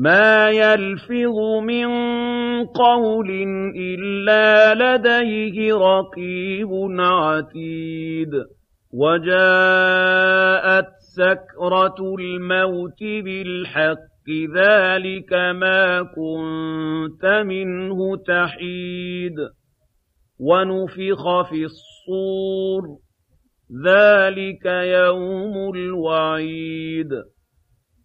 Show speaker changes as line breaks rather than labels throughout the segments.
مَا يَلْفِظُ مِن قَوْلٍ إِلَّا لَدَيْهِ رَقِيبٌ عَتِيدٌ وَجَاءَتْ سَكْرَةُ الْمَوْتِ بِالْحَقِّ ذَٰلِكَ مَا كُنتَ مِنْهُ تَحِيدُ وَنُفِخَ فِي الصُّورِ ۚ ذَٰلِكَ يَوْمُ الْوَعِيدِ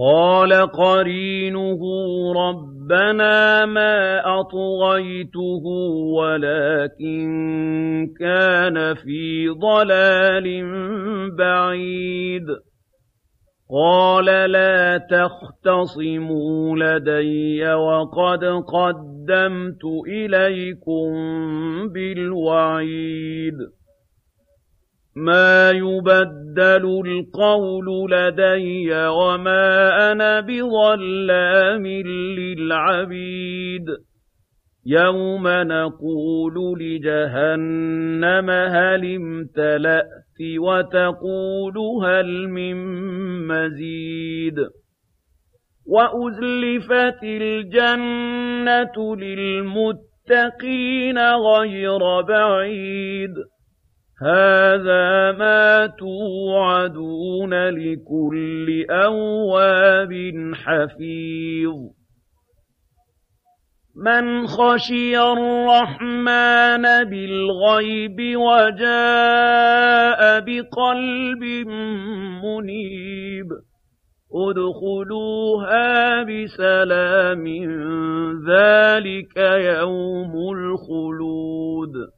قَالَ قَرِينُهُ رَبَّنَا مَا أَطْغَيْتُهُ وَلَٰكِن كَانَ فِي ضَلَالٍ بَعِيدٍ. قَالَ لَا تَخْتَصِمُوا لَدَيَّ وَقَدْ قَدَّمْتُ إِلَيْكُم بِالْوَعِيدِ. مَا يُبَدَّلُ الْقَوْلُ لَدَيَّ وَمَا أَنَا بِظَلَّامٍ لِّلْعَبِيدِ يَوْمَ نَقُولُ لِجَهَنَّمَ هَلِ امْتَلَأْتِ وَتَقُولُ هَلْ مِن مَّزِيدٍ وَأُزْلِفَتِ الْجَنَّةُ لِلْمُتَّقِينَ غَيْرَ بَعِيدٍ هَٰذَا مَا تُوعَدُونَ لِكُلِّ أَوَّابٍ حَفِيظٍ. مَّنْ خَشِيَ الرَّحْمَٰنَ بِالْغَيْبِ وَجَاءَ بِقَلْبٍ مُّنِيبٍ. ادْخُلُوهَا بِسَلَامٍ ۖ ذَٰلِكَ يَوْمُ الْخُلُودِ.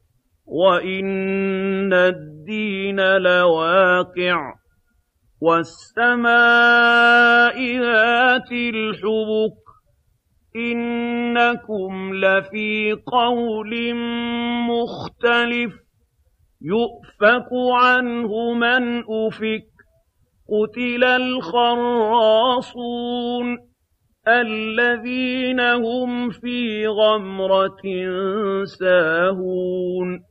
وَإِنَّ الدِّينَ لَوَاقِعٌ وَالسَّمَاءِ ذَاتِ الْحُبُكِ إِنَّكُمْ لَفِي قَوْلٍ مُّخْتَلِفٍ يُؤْفَكُ عَنْهُ مَنْ أُفِكَ قُتِلَ الْخَرَّاصُونَ الَّذِينَ هُمْ فِي غَمْرَةٍ سَاهُونَ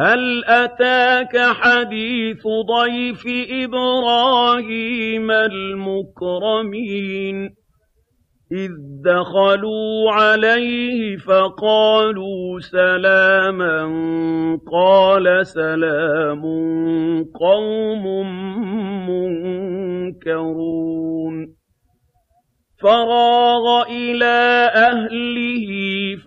هَلْ أَتَاكَ حَدِيثُ ضَيْفِ إِبْرَاهِيمَ الْمُكْرَمِينَ؟ إِذْ دَخَلُوا عَلَيْهِ فَقَالُوا سَلَامًا قَالَ سَلَامٌ قَوْمٌ مُّنكَرُونَ. فَرَاغَ إِلَىٰ أَهْلِهِ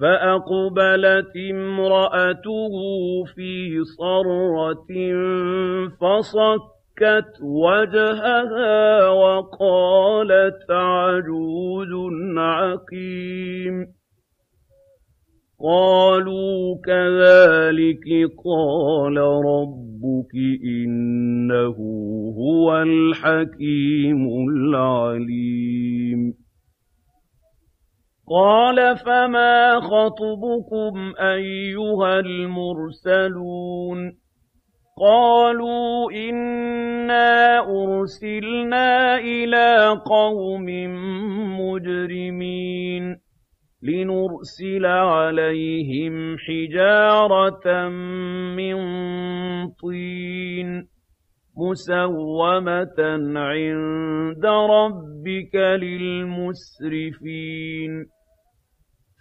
فَأَقْبَلَتِ امْرَأَتُهُ فِي صَرَّةٍ فَصَكَّتْ وَجْهَهَا وَقَالَتْ عَجُوزٌ عَقِيمٌ. قَالُوا كَذَٰلِكِ قَالَ رَبُّكِ ۖ إِنَّهُ هُوَ الْحَكِيمُ الْعَلِيمُ. قَالَ فَمَا خَطْبُكُمْ أَيُّهَا الْمُرْسَلُونَ قَالُوا إِنَّا أُرْسِلْنَا إِلَىٰ قَوْمٍ مُّجْرِمِينَ لِنُرْسِلَ عَلَيْهِمْ حِجَارَةً مِّن طِينٍ مُّسَوَّمَةً عِندَ رَبِّكَ لِلْمُسْرِفِينَ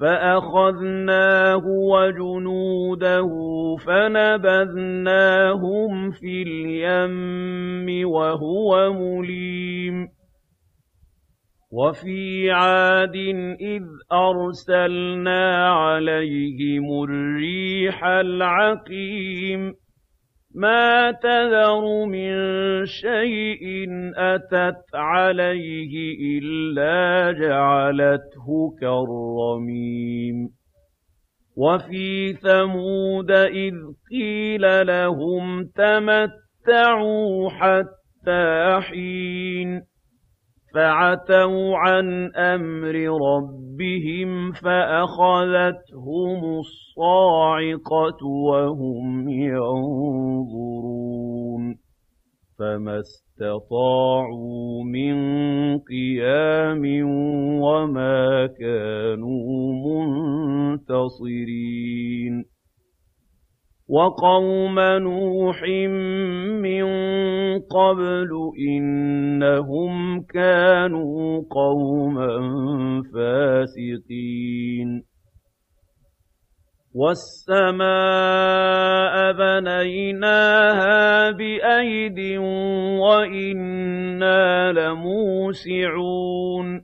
فَأَخَذْنَاهُ وَجُنُودَهُ فَنَبَذْنَاهُمْ فِي الْيَمِّ وَهُوَ مُلِيمٌ وَفِي عَادٍ إِذْ أَرْسَلْنَا عَلَيْهِمُ الرِّيحَ الْعَقِيمَ مَا تَذَرُ مِن شَيْءٍ أَتَتْ عَلَيْهِ إِلَّا جَعَلَتْهُ كَالرَّمِيمِ. وَفِي ثَمُودَ إِذْ قِيلَ لَهُمْ تَمَتَّعُوا حَتَّىٰ حِينٍ فَعَتَوْا عَنْ أَمْرِ رَبِّهِمْ فَأَخَذَتْهُمُ الصَّاعِقَةُ وَهُمْ يَنظُرُونَ فَمَا اسْتَطَاعُوا مِن قِيَامٍ وَمَا كَانُوا مُنتَصِرِينَ وَقَوْمَ نُوحٍ مِّن قَبْلُ إِنَّهُمْ كَانُوا قَوْمًا فَاسِقِينَ. وَالسَّمَاءَ بَنَيْنَاهَا بِأَيْدٍ وَإِنَّا لَمُوسِعُونَ.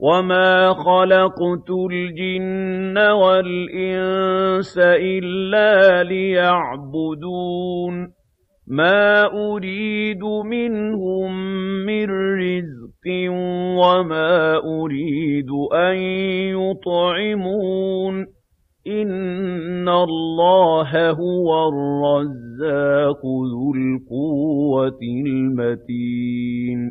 وَمَا خَلَقْتُ الْجِنَّ وَالْإِنسَ إِلَّا لِيَعْبُدُونِ مَا أُرِيدُ مِنْهُم مِّن رِّزْقٍ وَمَا أُرِيدُ أَن يُطْعِمُونِ إِنَّ اللَّهَ هُوَ الرَّزَّاقُ ذُو الْقُوَّةِ الْمَتِينُ